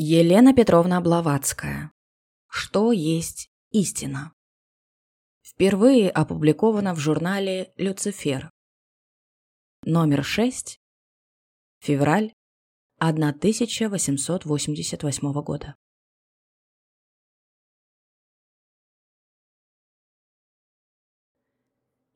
Елена Петровна Блаватская. Что есть истина? Впервые опубликовано в журнале «Люцифер». Номер 6. Февраль 1888 года.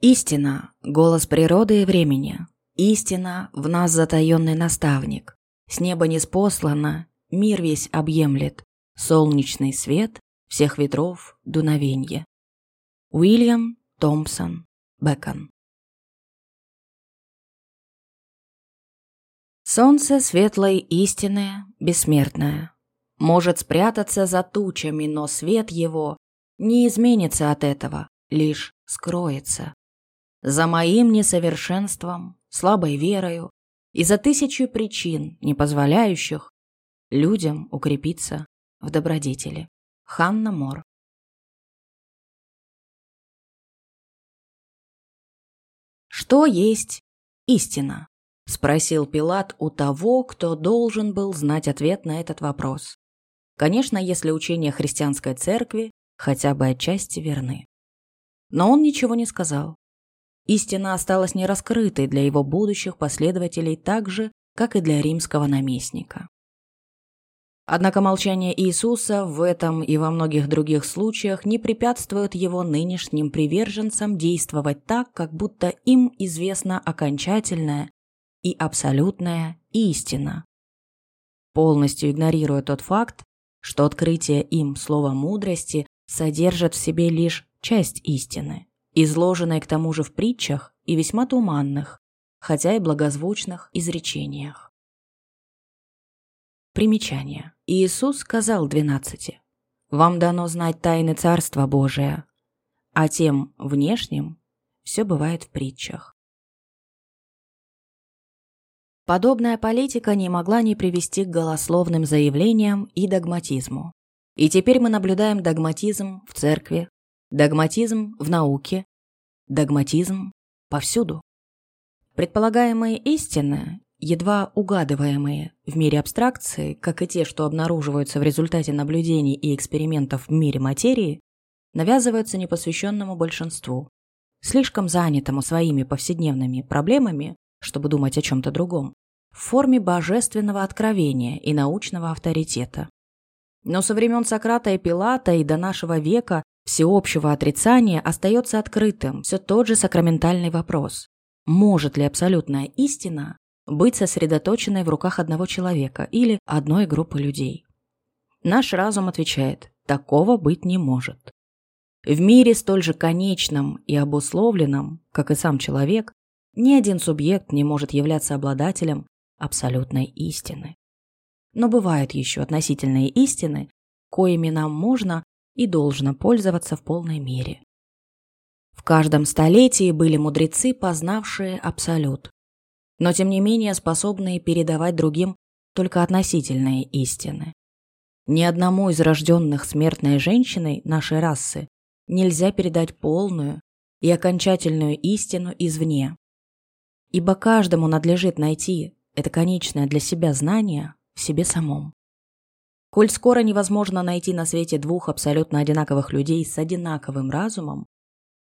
Истина – голос природы и времени. Истина – в нас затаенный наставник. С неба не спослана, мир весь объемлет. Солнечный свет всех ветров дуновенье. Уильям Томпсон Бэкон Солнце светлой истины, бессмертное, может спрятаться за тучами, но свет его не изменится от этого, лишь скроется. За моим несовершенством, слабой верою и за тысячу причин, не позволяющих людям укрепиться в добродетели. Ханна Мор Что есть истина? Спросил Пилат у того, кто должен был знать ответ на этот вопрос. Конечно, если учения христианской церкви хотя бы отчасти верны. Но он ничего не сказал. Истина осталась нераскрытой для его будущих последователей так же, как и для римского наместника. Однако молчание Иисуса в этом и во многих других случаях не препятствует его нынешним приверженцам действовать так, как будто им известна окончательная и абсолютная истина. Полностью игнорируя тот факт, что открытие им слова мудрости содержит в себе лишь часть истины, изложенной к тому же в притчах и весьма туманных, хотя и благозвучных изречениях. Примечание. Иисус сказал двенадцати, «Вам дано знать тайны Царства Божия, а тем внешним все бывает в притчах». Подобная политика не могла не привести к голословным заявлениям и догматизму. И теперь мы наблюдаем догматизм в церкви, догматизм в науке, догматизм повсюду. Предполагаемые истины едва угадываемые в мире абстракции, как и те, что обнаруживаются в результате наблюдений и экспериментов в мире материи, навязываются непосвященному большинству, слишком занятому своими повседневными проблемами, чтобы думать о чем-то другом, в форме божественного откровения и научного авторитета. Но со времен Сократа и Пилата и до нашего века всеобщего отрицания остается открытым все тот же сакраментальный вопрос. Может ли абсолютная истина быть сосредоточенной в руках одного человека или одной группы людей. Наш разум отвечает, такого быть не может. В мире столь же конечном и обусловленном, как и сам человек, ни один субъект не может являться обладателем абсолютной истины. Но бывают еще относительные истины, коими нам можно и должно пользоваться в полной мере. В каждом столетии были мудрецы, познавшие абсолют, но тем не менее способные передавать другим только относительные истины. Ни одному из рожденных смертной женщиной нашей расы нельзя передать полную и окончательную истину извне. Ибо каждому надлежит найти это конечное для себя знание в себе самом. Коль скоро невозможно найти на свете двух абсолютно одинаковых людей с одинаковым разумом,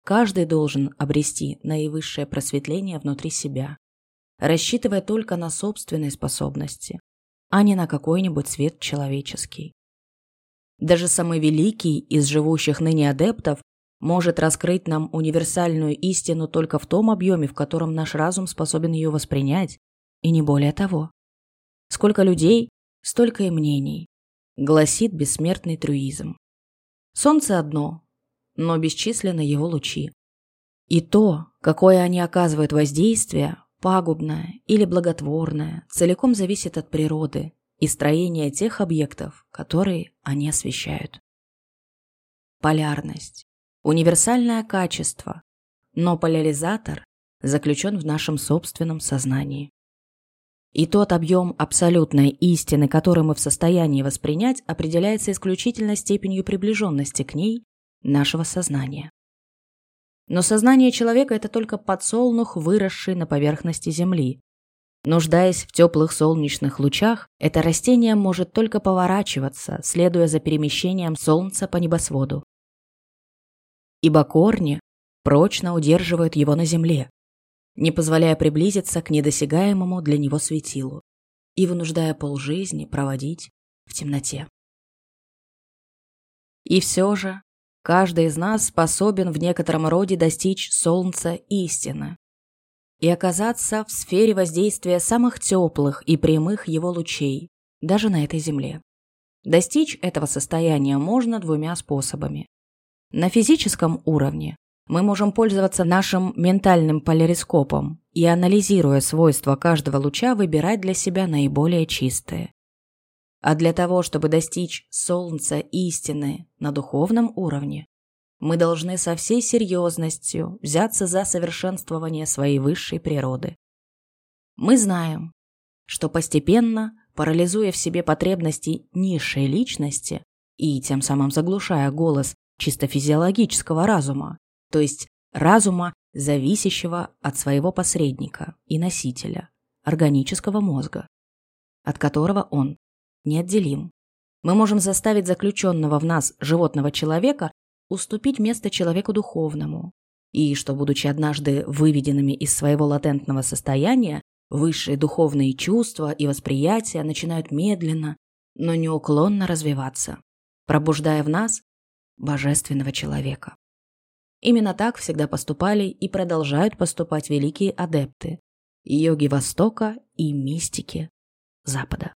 каждый должен обрести наивысшее просветление внутри себя рассчитывая только на собственные способности, а не на какой-нибудь свет человеческий. Даже самый великий из живущих ныне адептов может раскрыть нам универсальную истину только в том объеме, в котором наш разум способен ее воспринять, и не более того. Сколько людей, столько и мнений, гласит бессмертный трюизм. Солнце одно, но бесчисленны его лучи. И то, какое они оказывают воздействие, пагубное или благотворное, целиком зависит от природы и строения тех объектов, которые они освещают. Полярность – универсальное качество, но поляризатор заключен в нашем собственном сознании. И тот объем абсолютной истины, который мы в состоянии воспринять, определяется исключительно степенью приближенности к ней нашего сознания. Но сознание человека – это только подсолнух, выросший на поверхности Земли. Нуждаясь в теплых солнечных лучах, это растение может только поворачиваться, следуя за перемещением Солнца по небосводу. Ибо корни прочно удерживают его на земле, не позволяя приблизиться к недосягаемому для него светилу и вынуждая полжизни проводить в темноте. И все же каждый из нас способен в некотором роде достичь солнца истины и оказаться в сфере воздействия самых теплых и прямых его лучей, даже на этой земле. Достичь этого состояния можно двумя способами. На физическом уровне мы можем пользоваться нашим ментальным полярископом и, анализируя свойства каждого луча, выбирать для себя наиболее чистые. А для того, чтобы достичь солнца истины на духовном уровне, мы должны со всей серьезностью взяться за совершенствование своей высшей природы. Мы знаем, что постепенно, парализуя в себе потребности низшей личности и тем самым заглушая голос чисто физиологического разума, то есть разума, зависящего от своего посредника и носителя, органического мозга, от которого он неотделим. Мы можем заставить заключенного в нас животного человека уступить место человеку духовному, и что, будучи однажды выведенными из своего латентного состояния, высшие духовные чувства и восприятия начинают медленно, но неуклонно развиваться, пробуждая в нас божественного человека. Именно так всегда поступали и продолжают поступать великие адепты – йоги Востока и мистики Запада.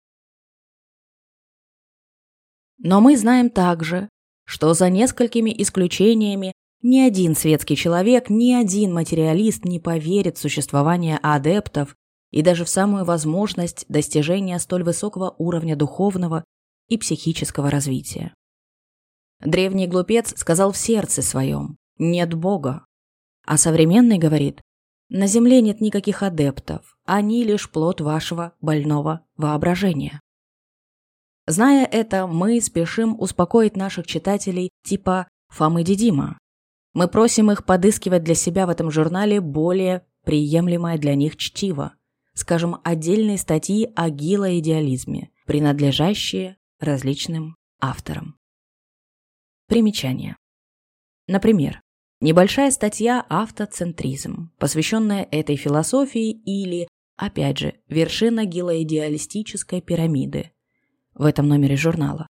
Но мы знаем также, что за несколькими исключениями ни один светский человек, ни один материалист не поверит в существование адептов и даже в самую возможность достижения столь высокого уровня духовного и психического развития. Древний глупец сказал в сердце своем «нет Бога», а современный говорит «на земле нет никаких адептов, они лишь плод вашего больного воображения». Зная это, мы спешим успокоить наших читателей типа Фомы Дидима. Мы просим их подыскивать для себя в этом журнале более приемлемое для них чтиво, скажем, отдельные статьи о гилоидеализме, принадлежащие различным авторам. Примечание. Например, небольшая статья «Автоцентризм», посвященная этой философии или, опять же, вершина гилоидеалистической пирамиды, в этом номере журнала.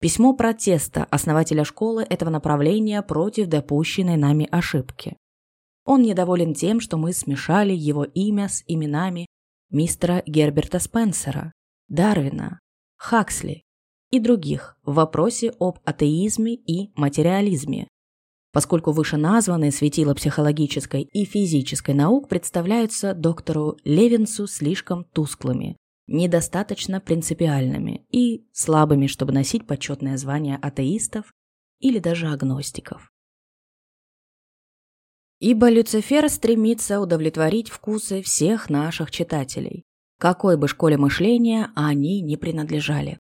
Письмо протеста основателя школы этого направления против допущенной нами ошибки. Он недоволен тем, что мы смешали его имя с именами мистера Герберта Спенсера, Дарвина, Хаксли и других в вопросе об атеизме и материализме, поскольку вышеназванные светила психологической и физической наук представляются доктору Левинсу слишком тусклыми, недостаточно принципиальными и слабыми, чтобы носить почетное звание атеистов или даже агностиков. Ибо Люцифер стремится удовлетворить вкусы всех наших читателей, какой бы школе мышления они ни принадлежали,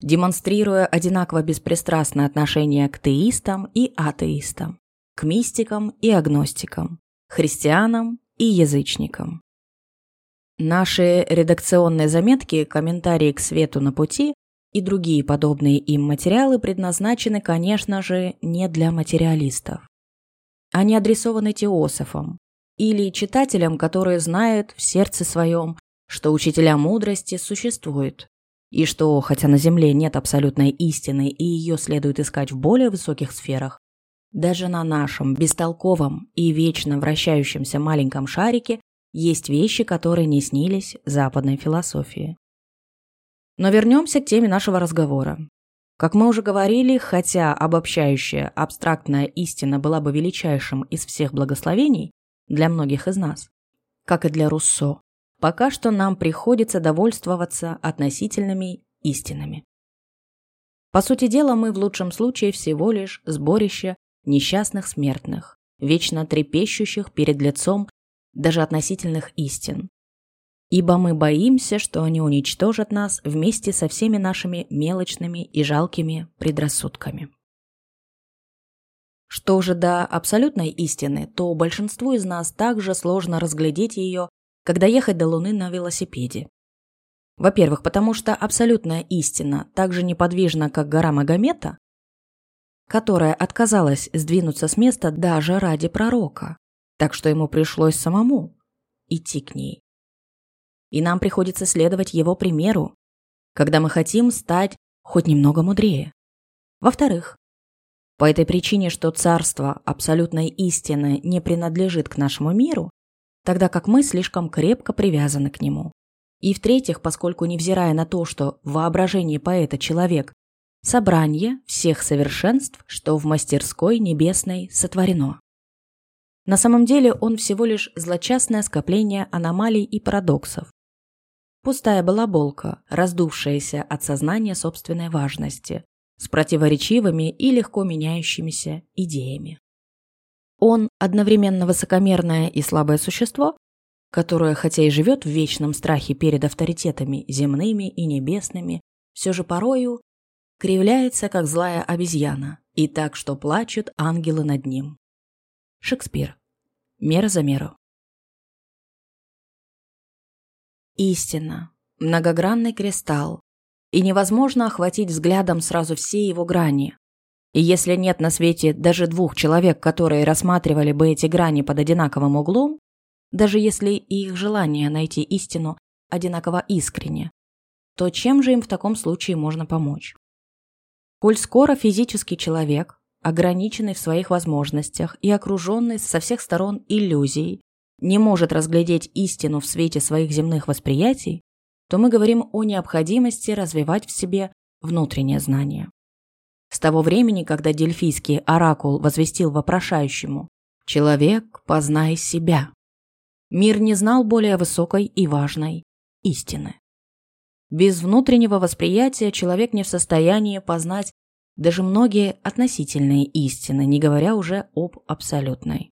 демонстрируя одинаково беспристрастное отношение к теистам и атеистам, к мистикам и агностикам, христианам и язычникам. Наши редакционные заметки, комментарии к свету на пути и другие подобные им материалы предназначены, конечно же, не для материалистов. Они адресованы теософам или читателям, которые знают в сердце своем, что учителя мудрости существуют, и что, хотя на Земле нет абсолютной истины и ее следует искать в более высоких сферах, даже на нашем бестолковом и вечно вращающемся маленьком шарике есть вещи, которые не снились западной философии. Но вернемся к теме нашего разговора. Как мы уже говорили, хотя обобщающая абстрактная истина была бы величайшим из всех благословений для многих из нас, как и для Руссо, пока что нам приходится довольствоваться относительными истинами. По сути дела, мы в лучшем случае всего лишь сборище несчастных смертных, вечно трепещущих перед лицом даже относительных истин. Ибо мы боимся, что они уничтожат нас вместе со всеми нашими мелочными и жалкими предрассудками. Что же до абсолютной истины, то большинству из нас также сложно разглядеть ее, когда ехать до Луны на велосипеде. Во-первых, потому что абсолютная истина так же неподвижна, как гора Магомета, которая отказалась сдвинуться с места даже ради пророка, так что ему пришлось самому идти к ней. И нам приходится следовать его примеру, когда мы хотим стать хоть немного мудрее. Во-вторых, по этой причине, что царство абсолютной истины не принадлежит к нашему миру, тогда как мы слишком крепко привязаны к нему. И в-третьих, поскольку, невзирая на то, что в воображении поэта человек – собрание всех совершенств, что в мастерской небесной сотворено. На самом деле он всего лишь злочастное скопление аномалий и парадоксов. Пустая балаболка, раздувшаяся от сознания собственной важности, с противоречивыми и легко меняющимися идеями. Он одновременно высокомерное и слабое существо, которое, хотя и живет в вечном страхе перед авторитетами земными и небесными, все же порою кривляется, как злая обезьяна, и так, что плачут ангелы над ним. Шекспир. Мера за меру. Истина. Многогранный кристалл, и невозможно охватить взглядом сразу все его грани. И если нет на свете даже двух человек, которые рассматривали бы эти грани под одинаковым углом, даже если и их желание найти истину одинаково искренне, то чем же им в таком случае можно помочь? Коль скоро физический человек, ограниченный в своих возможностях и окруженный со всех сторон иллюзией, не может разглядеть истину в свете своих земных восприятий, то мы говорим о необходимости развивать в себе внутреннее знание. С того времени, когда дельфийский оракул возвестил вопрошающему «Человек, познай себя», мир не знал более высокой и важной истины. Без внутреннего восприятия человек не в состоянии познать даже многие относительные истины, не говоря уже об абсолютной.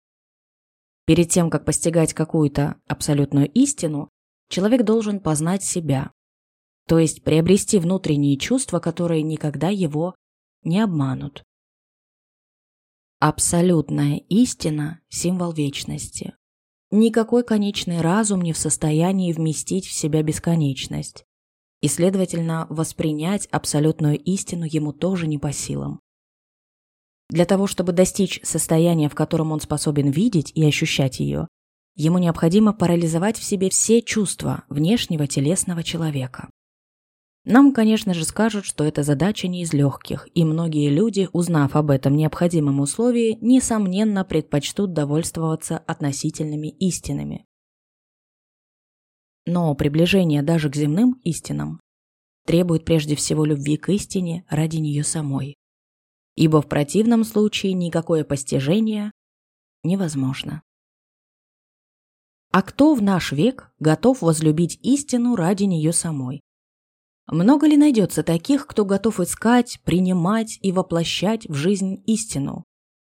Перед тем, как постигать какую-то абсолютную истину, человек должен познать себя, то есть приобрести внутренние чувства, которые никогда его не обманут. Абсолютная истина – символ вечности. Никакой конечный разум не в состоянии вместить в себя бесконечность. И, следовательно, воспринять абсолютную истину ему тоже не по силам. Для того, чтобы достичь состояния, в котором он способен видеть и ощущать ее, Ему необходимо парализовать в себе все чувства внешнего телесного человека. Нам, конечно же, скажут, что эта задача не из легких, и многие люди, узнав об этом необходимом условии, несомненно предпочтут довольствоваться относительными истинами. Но приближение даже к земным истинам требует прежде всего любви к истине ради нее самой. Ибо в противном случае никакое постижение невозможно. А кто в наш век готов возлюбить истину ради нее самой? Много ли найдется таких, кто готов искать, принимать и воплощать в жизнь истину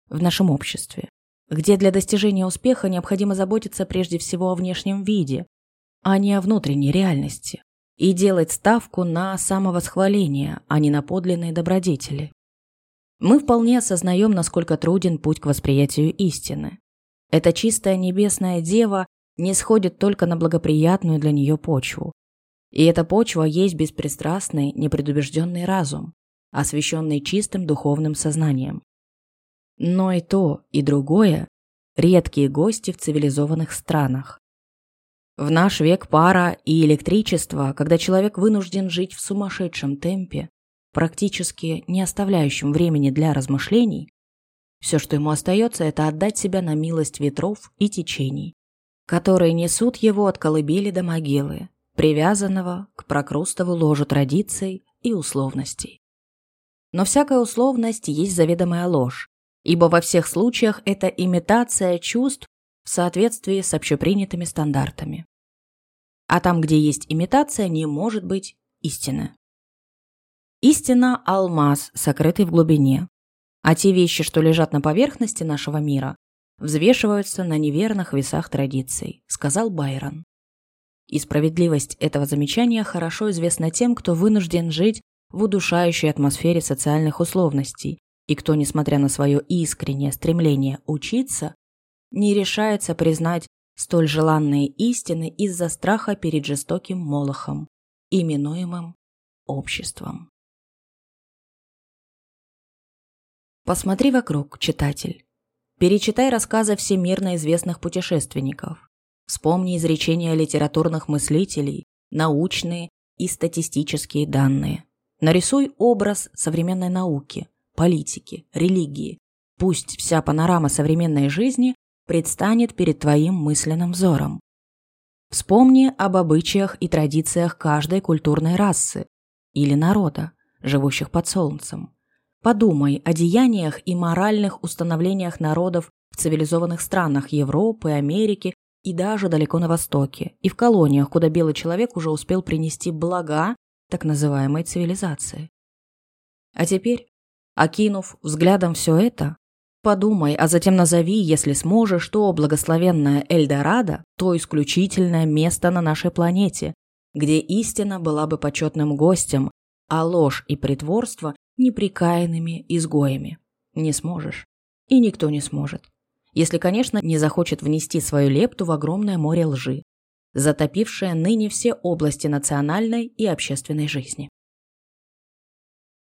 в нашем обществе, где для достижения успеха необходимо заботиться прежде всего о внешнем виде, а не о внутренней реальности, и делать ставку на самовосхваление, а не на подлинные добродетели? Мы вполне осознаем, насколько труден путь к восприятию истины. Эта чистая небесная дева не сходит только на благоприятную для нее почву. И эта почва есть беспристрастный, непредубежденный разум, освященный чистым духовным сознанием. Но и то, и другое – редкие гости в цивилизованных странах. В наш век пара и электричество, когда человек вынужден жить в сумасшедшем темпе, практически не оставляющем времени для размышлений, все, что ему остается, это отдать себя на милость ветров и течений, которые несут его от колыбели до могилы, привязанного к прокрустову ложу традиций и условностей. Но всякая условность есть заведомая ложь, ибо во всех случаях это имитация чувств в соответствии с общепринятыми стандартами. А там, где есть имитация, не может быть истины. Истина – алмаз, сокрытый в глубине. А те вещи, что лежат на поверхности нашего мира, взвешиваются на неверных весах традиций, сказал Байрон. И справедливость этого замечания хорошо известна тем, кто вынужден жить в удушающей атмосфере социальных условностей и кто, несмотря на свое искреннее стремление учиться, не решается признать столь желанные истины из-за страха перед жестоким молохом, именуемым обществом. Посмотри вокруг, читатель. Перечитай рассказы всемирно известных путешественников. Вспомни изречения литературных мыслителей, научные и статистические данные. Нарисуй образ современной науки, политики, религии. Пусть вся панорама современной жизни предстанет перед твоим мысленным взором. Вспомни об обычаях и традициях каждой культурной расы или народа, живущих под солнцем. Подумай о деяниях и моральных установлениях народов в цивилизованных странах Европы, Америки и даже далеко на Востоке, и в колониях, куда белый человек уже успел принести блага так называемой цивилизации. А теперь, окинув взглядом все это, подумай, а затем назови, если сможешь, что благословенная Эльдорадо – то исключительное место на нашей планете, где истина была бы почетным гостем, а ложь и притворство – неприкаянными изгоями. Не сможешь. И никто не сможет. Если, конечно, не захочет внести свою лепту в огромное море лжи, затопившее ныне все области национальной и общественной жизни.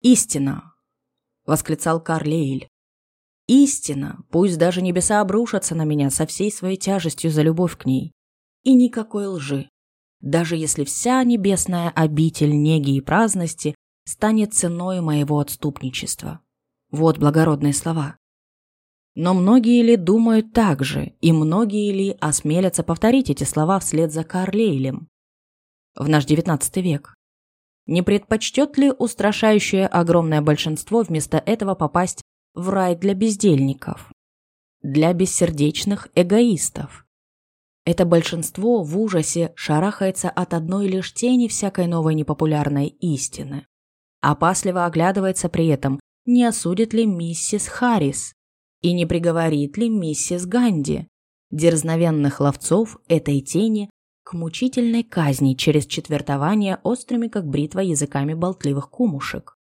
«Истина!» — восклицал Карлейль. «Истина! Пусть даже небеса обрушатся на меня со всей своей тяжестью за любовь к ней. И никакой лжи. Даже если вся небесная обитель неги и праздности станет ценой моего отступничества. Вот благородные слова. Но многие ли думают так же, и многие ли осмелятся повторить эти слова вслед за Карлейлем? В наш девятнадцатый век. Не предпочтет ли устрашающее огромное большинство вместо этого попасть в рай для бездельников? Для бессердечных эгоистов? Это большинство в ужасе шарахается от одной лишь тени всякой новой непопулярной истины. Опасливо оглядывается при этом, не осудит ли миссис Харрис, и не приговорит ли миссис Ганди, дерзновенных ловцов этой тени, к мучительной казни через четвертование острыми, как бритва, языками болтливых кумушек.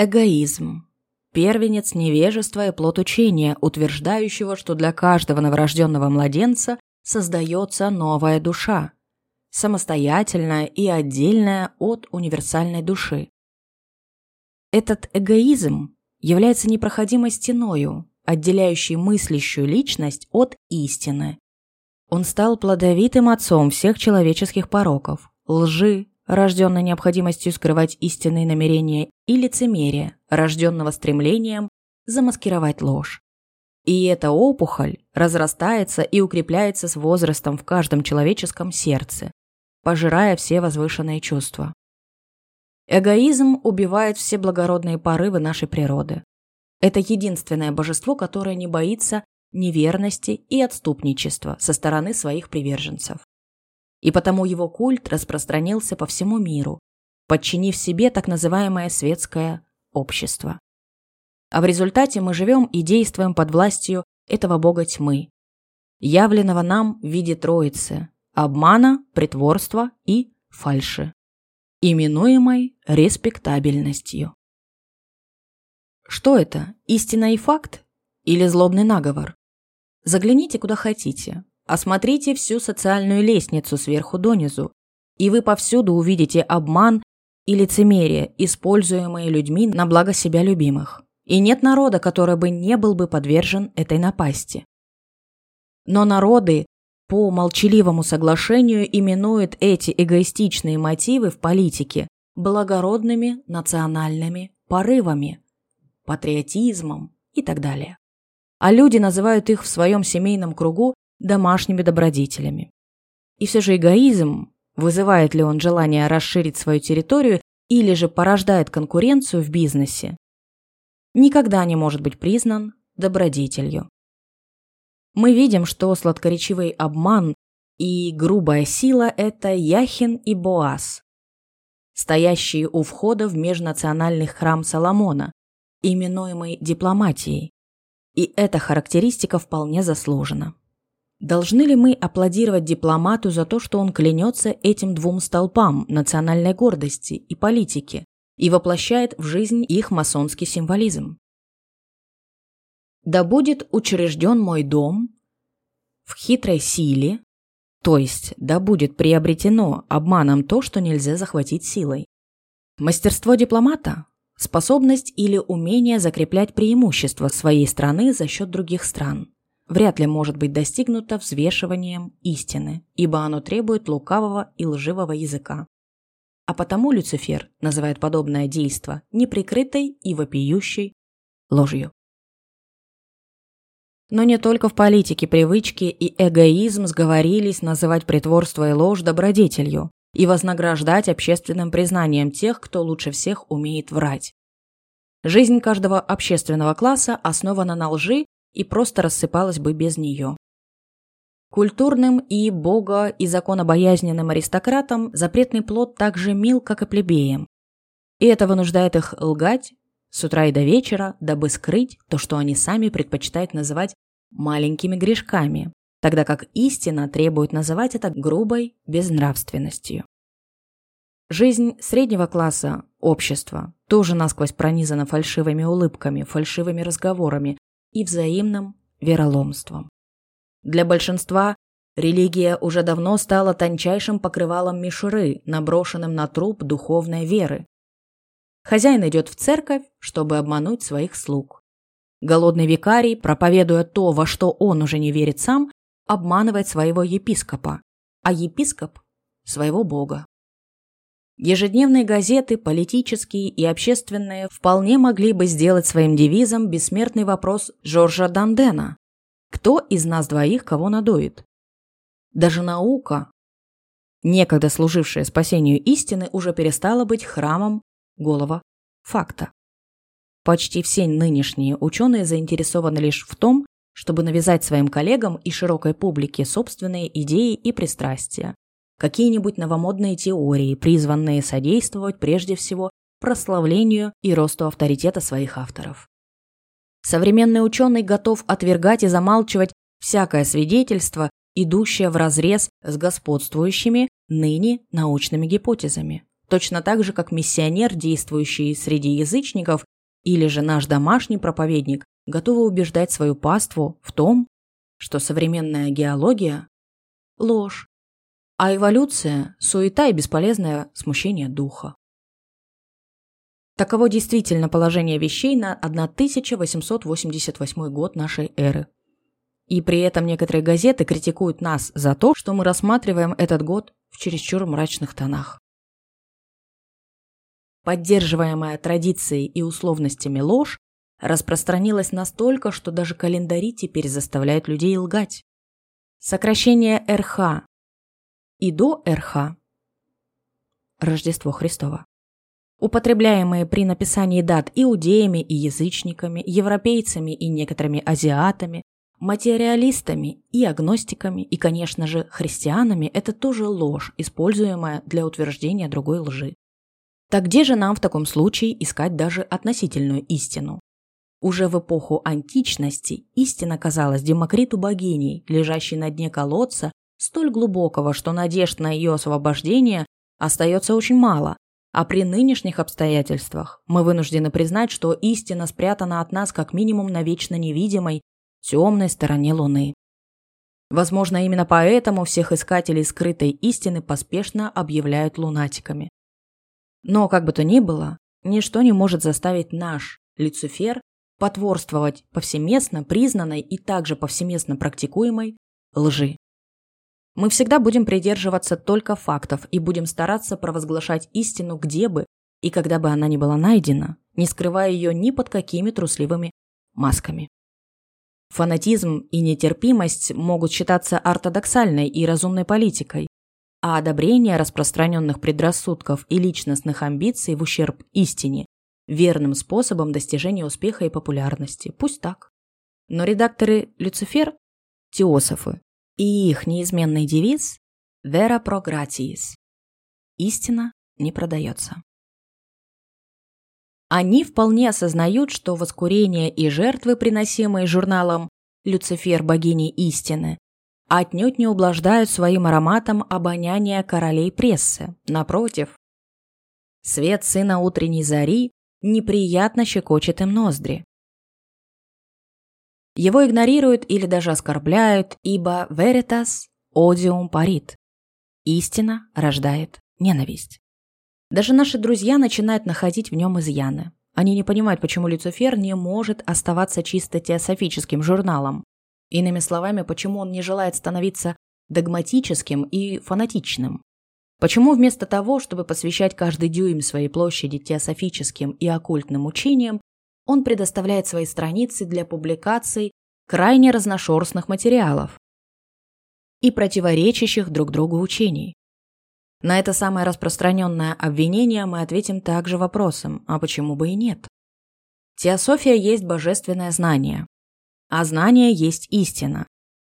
Эгоизм. Первенец невежества и плод учения, утверждающего, что для каждого новорожденного младенца создается новая душа, самостоятельная и отдельная от универсальной души. Этот эгоизм является непроходимой стеною, отделяющей мыслящую личность от истины. Он стал плодовитым отцом всех человеческих пороков, лжи, рожденной необходимостью скрывать истинные намерения, и лицемерия, рожденного стремлением замаскировать ложь. И эта опухоль разрастается и укрепляется с возрастом в каждом человеческом сердце, пожирая все возвышенные чувства. Эгоизм убивает все благородные порывы нашей природы. Это единственное божество, которое не боится неверности и отступничества со стороны своих приверженцев. И потому его культ распространился по всему миру, подчинив себе так называемое светское общество. А в результате мы живем и действуем под властью этого бога тьмы, явленного нам в виде троицы – обмана, притворства и фальши именуемой респектабельностью. Что это, истина и факт? Или злобный наговор? Загляните куда хотите, осмотрите всю социальную лестницу сверху донизу, и вы повсюду увидите обман и лицемерие, используемые людьми на благо себя любимых. И нет народа, который бы не был бы подвержен этой напасти. Но народы по молчаливому соглашению именует эти эгоистичные мотивы в политике благородными национальными порывами, патриотизмом и так далее. А люди называют их в своем семейном кругу домашними добродетелями. И все же эгоизм, вызывает ли он желание расширить свою территорию или же порождает конкуренцию в бизнесе, никогда не может быть признан добродетелью мы видим, что сладкоречивый обман и грубая сила – это Яхин и Боас, стоящие у входа в межнациональный храм Соломона, именуемый дипломатией. И эта характеристика вполне заслужена. Должны ли мы аплодировать дипломату за то, что он клянется этим двум столпам национальной гордости и политики и воплощает в жизнь их масонский символизм? да будет учрежден мой дом, в хитрой силе, то есть да будет приобретено обманом то, что нельзя захватить силой. Мастерство дипломата – способность или умение закреплять преимущество своей страны за счет других стран. Вряд ли может быть достигнуто взвешиванием истины, ибо оно требует лукавого и лживого языка. А потому Люцифер называет подобное действо неприкрытой и вопиющей ложью. Но не только в политике привычки и эгоизм сговорились называть притворство и ложь добродетелью и вознаграждать общественным признанием тех, кто лучше всех умеет врать. Жизнь каждого общественного класса основана на лжи и просто рассыпалась бы без нее. Культурным и бога и законобоязненным аристократам запретный плод так же мил, как и плебеям. И это вынуждает их лгать, с утра и до вечера, дабы скрыть то, что они сами предпочитают называть маленькими грешками, тогда как истина требует называть это грубой безнравственностью. Жизнь среднего класса общества тоже насквозь пронизана фальшивыми улыбками, фальшивыми разговорами и взаимным вероломством. Для большинства религия уже давно стала тончайшим покрывалом мишуры, наброшенным на труп духовной веры, Хозяин идет в церковь, чтобы обмануть своих слуг. Голодный викарий, проповедуя то, во что он уже не верит сам, обманывает своего епископа, а епископ – своего бога. Ежедневные газеты, политические и общественные, вполне могли бы сделать своим девизом бессмертный вопрос Жоржа Дандена. Кто из нас двоих кого надует? Даже наука, некогда служившая спасению истины, уже перестала быть храмом голова факта. Почти все нынешние ученые заинтересованы лишь в том, чтобы навязать своим коллегам и широкой публике собственные идеи и пристрастия, какие-нибудь новомодные теории, призванные содействовать прежде всего прославлению и росту авторитета своих авторов. Современный ученый готов отвергать и замалчивать всякое свидетельство, идущее вразрез с господствующими ныне научными гипотезами. Точно так же, как миссионер, действующий среди язычников, или же наш домашний проповедник, готовы убеждать свою паству в том, что современная геология – ложь, а эволюция – суета и бесполезное смущение духа. Таково действительно положение вещей на 1888 год нашей эры. И при этом некоторые газеты критикуют нас за то, что мы рассматриваем этот год в чересчур мрачных тонах. Поддерживаемая традицией и условностями ложь распространилась настолько, что даже календари теперь заставляют людей лгать. Сокращение РХ и до РХ Рождество Христово. Употребляемые при написании дат иудеями и язычниками, европейцами и некоторыми азиатами, материалистами и агностиками и, конечно же, христианами – это тоже ложь, используемая для утверждения другой лжи. Так где же нам в таком случае искать даже относительную истину? Уже в эпоху античности истина казалась Демокриту богиней, лежащей на дне колодца, столь глубокого, что надежд на ее освобождение остается очень мало, а при нынешних обстоятельствах мы вынуждены признать, что истина спрятана от нас как минимум на вечно невидимой, темной стороне Луны. Возможно, именно поэтому всех искателей скрытой истины поспешно объявляют лунатиками. Но, как бы то ни было, ничто не может заставить наш Люцифер потворствовать повсеместно признанной и также повсеместно практикуемой лжи. Мы всегда будем придерживаться только фактов и будем стараться провозглашать истину где бы и когда бы она ни была найдена, не скрывая ее ни под какими трусливыми масками. Фанатизм и нетерпимость могут считаться ортодоксальной и разумной политикой, а одобрение распространенных предрассудков и личностных амбиций в ущерб истине верным способом достижения успеха и популярности. Пусть так. Но редакторы «Люцифер» – теософы, и их неизменный девиз «Vera pro gratiis» – «Истина не продается». Они вполне осознают, что воскурение и жертвы, приносимые журналом «Люцифер богини истины», отнюдь не ублаждают своим ароматом обоняния королей прессы. Напротив, свет сына утренней зари неприятно щекочет им ноздри. Его игнорируют или даже оскорбляют, ибо veritas odium parit. Истина рождает ненависть. Даже наши друзья начинают находить в нем изъяны. Они не понимают, почему Люцифер не может оставаться чисто теософическим журналом. Иными словами, почему он не желает становиться догматическим и фанатичным. Почему вместо того, чтобы посвящать каждый дюйм своей площади теософическим и оккультным учениям, он предоставляет свои страницы для публикаций крайне разношерстных материалов и противоречащих друг другу учений? На это самое распространенное обвинение мы ответим также вопросом, а почему бы и нет? Теософия есть божественное знание, а знание есть истина.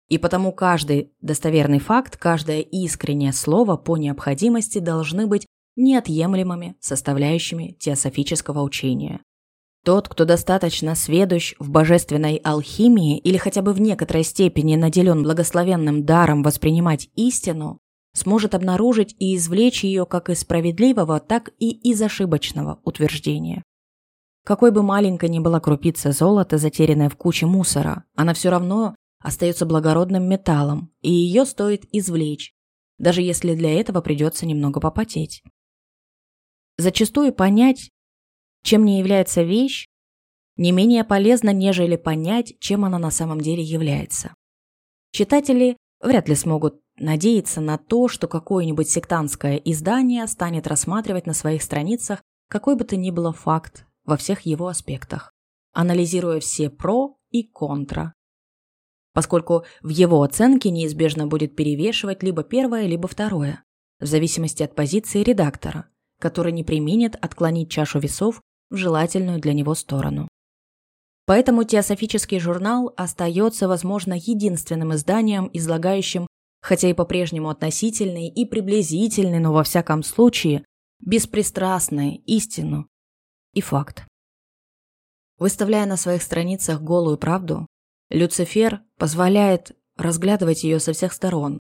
И потому каждый достоверный факт, каждое искреннее слово по необходимости должны быть неотъемлемыми составляющими теософического учения. Тот, кто достаточно сведущ в божественной алхимии или хотя бы в некоторой степени наделен благословенным даром воспринимать истину, сможет обнаружить и извлечь ее как из справедливого, так и из ошибочного утверждения. Какой бы маленькой ни была крупица золота, затерянная в куче мусора, она все равно остается благородным металлом, и ее стоит извлечь, даже если для этого придется немного попотеть. Зачастую понять, чем не является вещь, не менее полезно, нежели понять, чем она на самом деле является. Читатели вряд ли смогут надеяться на то, что какое-нибудь сектантское издание станет рассматривать на своих страницах какой бы то ни было факт во всех его аспектах, анализируя все «про» и «контра», поскольку в его оценке неизбежно будет перевешивать либо первое, либо второе, в зависимости от позиции редактора, который не применит отклонить чашу весов в желательную для него сторону. Поэтому теософический журнал остается, возможно, единственным изданием, излагающим хотя и по-прежнему относительный и приблизительный, но во всяком случае беспристрастную истину и факт. Выставляя на своих страницах голую правду, Люцифер позволяет разглядывать ее со всех сторон,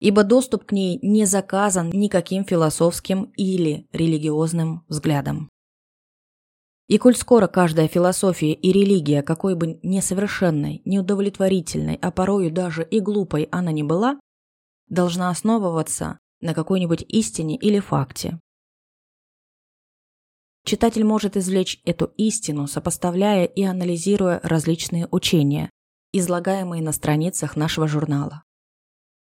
ибо доступ к ней не заказан никаким философским или религиозным взглядом. И коль скоро каждая философия и религия, какой бы несовершенной, неудовлетворительной, а порою даже и глупой она не была, должна основываться на какой-нибудь истине или факте. Читатель может извлечь эту истину, сопоставляя и анализируя различные учения, излагаемые на страницах нашего журнала.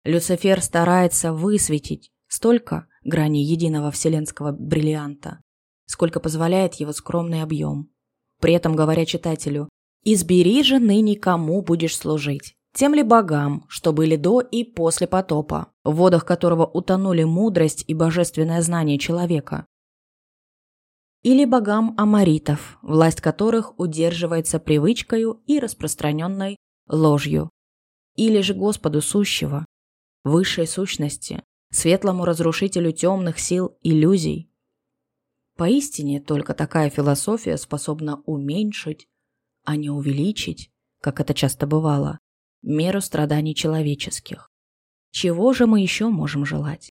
Люцифер старается высветить столько граней единого вселенского бриллианта, сколько позволяет его скромный объем. При этом говоря читателю «Избери же ныне кому будешь служить, тем ли богам, что были до и после потопа, в водах которого утонули мудрость и божественное знание человека, или богам амаритов, власть которых удерживается привычкою и распространенной ложью, или же Господу сущего, высшей сущности, светлому разрушителю темных сил иллюзий, Поистине, только такая философия способна уменьшить, а не увеличить, как это часто бывало, меру страданий человеческих. Чего же мы еще можем желать?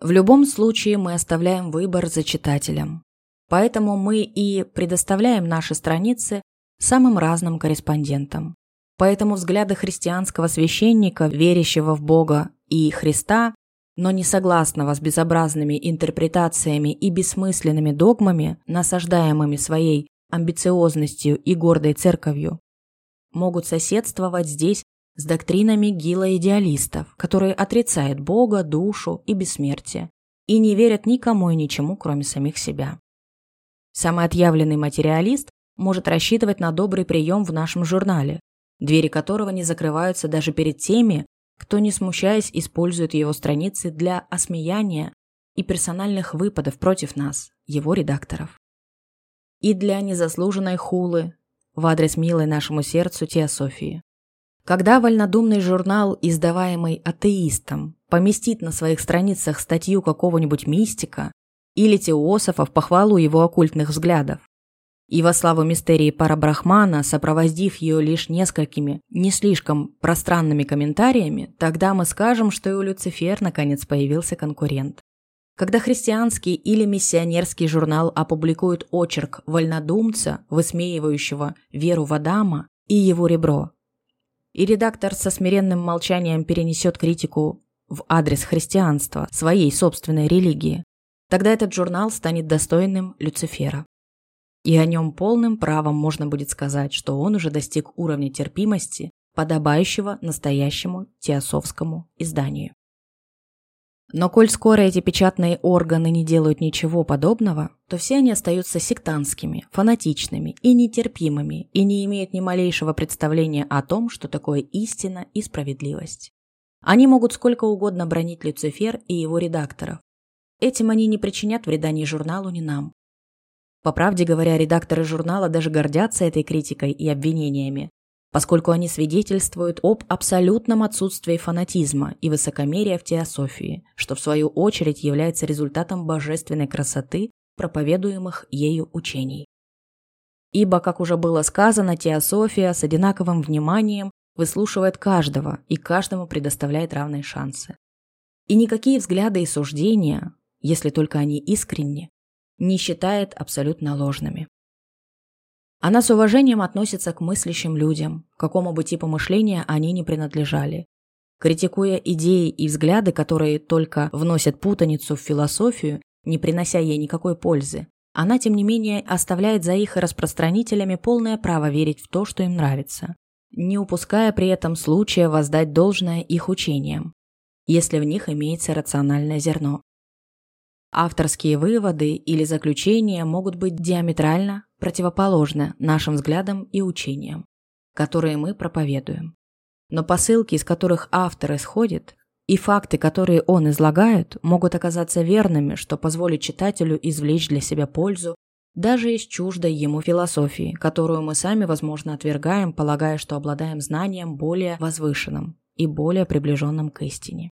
В любом случае мы оставляем выбор за читателем. Поэтому мы и предоставляем наши страницы самым разным корреспондентам. Поэтому взгляды христианского священника, верящего в Бога и Христа, но не согласного с безобразными интерпретациями и бессмысленными догмами, насаждаемыми своей амбициозностью и гордой церковью, могут соседствовать здесь с доктринами гила-идеалистов, которые отрицают Бога, душу и бессмертие и не верят никому и ничему, кроме самих себя. Самый отъявленный материалист может рассчитывать на добрый прием в нашем журнале, двери которого не закрываются даже перед теми, кто, не смущаясь, использует его страницы для осмеяния и персональных выпадов против нас, его редакторов. И для незаслуженной хулы в адрес милой нашему сердцу теософии. Когда вольнодумный журнал, издаваемый атеистом, поместит на своих страницах статью какого-нибудь мистика или теософа в похвалу его оккультных взглядов, и во славу мистерии Парабрахмана, сопроводив ее лишь несколькими не слишком пространными комментариями, тогда мы скажем, что и у Люцифер наконец появился конкурент. Когда христианский или миссионерский журнал опубликует очерк вольнодумца, высмеивающего веру в Адама и его ребро, и редактор со смиренным молчанием перенесет критику в адрес христианства, своей собственной религии, тогда этот журнал станет достойным Люцифера. И о нем полным правом можно будет сказать, что он уже достиг уровня терпимости, подобающего настоящему теософскому изданию. Но коль скоро эти печатные органы не делают ничего подобного, то все они остаются сектантскими, фанатичными и нетерпимыми и не имеют ни малейшего представления о том, что такое истина и справедливость. Они могут сколько угодно бронить Люцифер и его редакторов. Этим они не причинят вреда ни журналу, ни нам. По правде говоря, редакторы журнала даже гордятся этой критикой и обвинениями, поскольку они свидетельствуют об абсолютном отсутствии фанатизма и высокомерия в теософии, что в свою очередь является результатом божественной красоты проповедуемых ею учений. Ибо, как уже было сказано, теософия с одинаковым вниманием выслушивает каждого и каждому предоставляет равные шансы. И никакие взгляды и суждения, если только они искренни, не считает абсолютно ложными. Она с уважением относится к мыслящим людям, какому бы типу мышления они не принадлежали. Критикуя идеи и взгляды, которые только вносят путаницу в философию, не принося ей никакой пользы, она, тем не менее, оставляет за их распространителями полное право верить в то, что им нравится, не упуская при этом случая воздать должное их учениям, если в них имеется рациональное зерно. Авторские выводы или заключения могут быть диаметрально противоположны нашим взглядам и учениям, которые мы проповедуем. Но посылки, из которых автор исходит, и факты, которые он излагает, могут оказаться верными, что позволит читателю извлечь для себя пользу даже из чуждой ему философии, которую мы сами, возможно, отвергаем, полагая, что обладаем знанием более возвышенным и более приближенным к истине.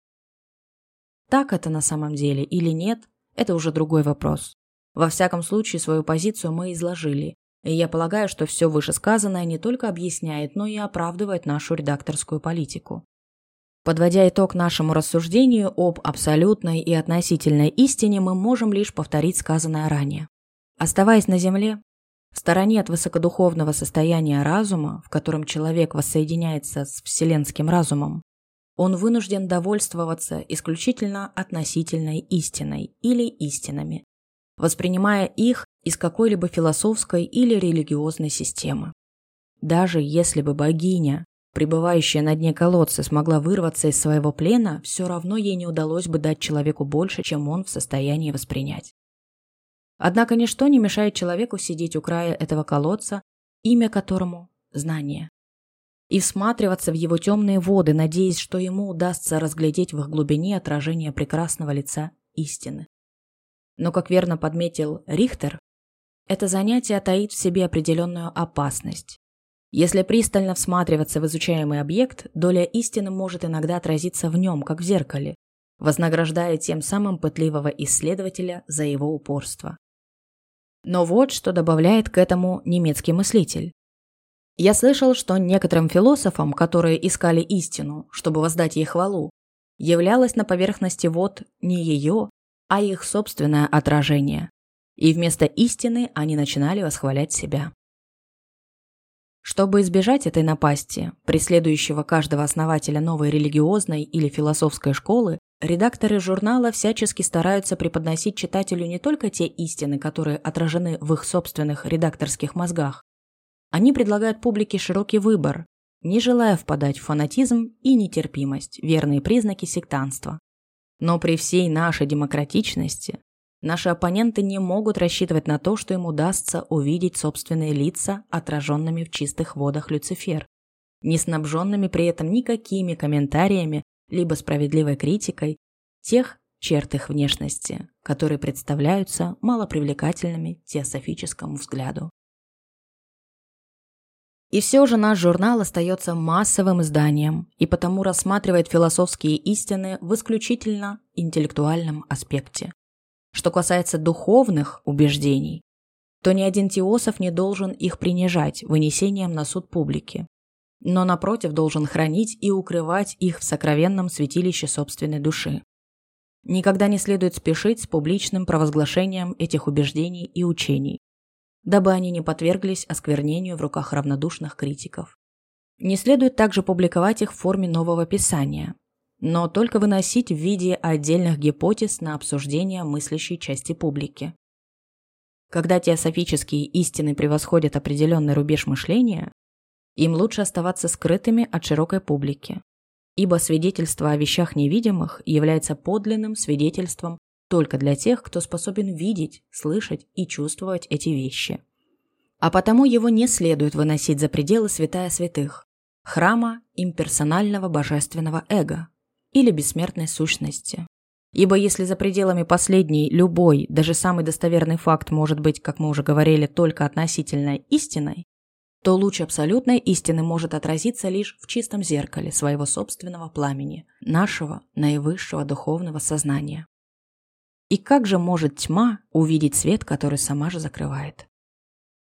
Так это на самом деле или нет, это уже другой вопрос. Во всяком случае, свою позицию мы изложили, и я полагаю, что все вышесказанное не только объясняет, но и оправдывает нашу редакторскую политику. Подводя итог нашему рассуждению об абсолютной и относительной истине, мы можем лишь повторить сказанное ранее. Оставаясь на Земле, в стороне от высокодуховного состояния разума, в котором человек воссоединяется с вселенским разумом, он вынужден довольствоваться исключительно относительной истиной или истинами, воспринимая их из какой-либо философской или религиозной системы. Даже если бы богиня, пребывающая на дне колодца, смогла вырваться из своего плена, все равно ей не удалось бы дать человеку больше, чем он в состоянии воспринять. Однако ничто не мешает человеку сидеть у края этого колодца, имя которому – знание, и всматриваться в его темные воды, надеясь, что ему удастся разглядеть в их глубине отражение прекрасного лица истины. Но, как верно подметил Рихтер, это занятие таит в себе определенную опасность. Если пристально всматриваться в изучаемый объект, доля истины может иногда отразиться в нем, как в зеркале, вознаграждая тем самым пытливого исследователя за его упорство. Но вот что добавляет к этому немецкий мыслитель. Я слышал, что некоторым философам, которые искали истину, чтобы воздать ей хвалу, являлось на поверхности вод не ее, а их собственное отражение. И вместо истины они начинали восхвалять себя. Чтобы избежать этой напасти, преследующего каждого основателя новой религиозной или философской школы, редакторы журнала всячески стараются преподносить читателю не только те истины, которые отражены в их собственных редакторских мозгах. Они предлагают публике широкий выбор, не желая впадать в фанатизм и нетерпимость, верные признаки сектанства. Но при всей нашей демократичности наши оппоненты не могут рассчитывать на то, что им удастся увидеть собственные лица, отраженными в чистых водах Люцифер, не снабженными при этом никакими комментариями либо справедливой критикой тех черт их внешности, которые представляются малопривлекательными теософическому взгляду. И все же наш журнал остается массовым изданием и потому рассматривает философские истины в исключительно интеллектуальном аспекте. Что касается духовных убеждений, то ни один теософ не должен их принижать вынесением на суд публики, но, напротив, должен хранить и укрывать их в сокровенном святилище собственной души. Никогда не следует спешить с публичным провозглашением этих убеждений и учений, дабы они не подверглись осквернению в руках равнодушных критиков. Не следует также публиковать их в форме нового писания, но только выносить в виде отдельных гипотез на обсуждение мыслящей части публики. Когда теософические истины превосходят определенный рубеж мышления, им лучше оставаться скрытыми от широкой публики, ибо свидетельство о вещах невидимых является подлинным свидетельством только для тех, кто способен видеть, слышать и чувствовать эти вещи. А потому его не следует выносить за пределы святая святых, храма имперсонального божественного эго или бессмертной сущности. Ибо если за пределами последней любой, даже самый достоверный факт может быть, как мы уже говорили, только относительной истиной, то луч абсолютной истины может отразиться лишь в чистом зеркале своего собственного пламени, нашего наивысшего духовного сознания. И как же может тьма увидеть свет, который сама же закрывает?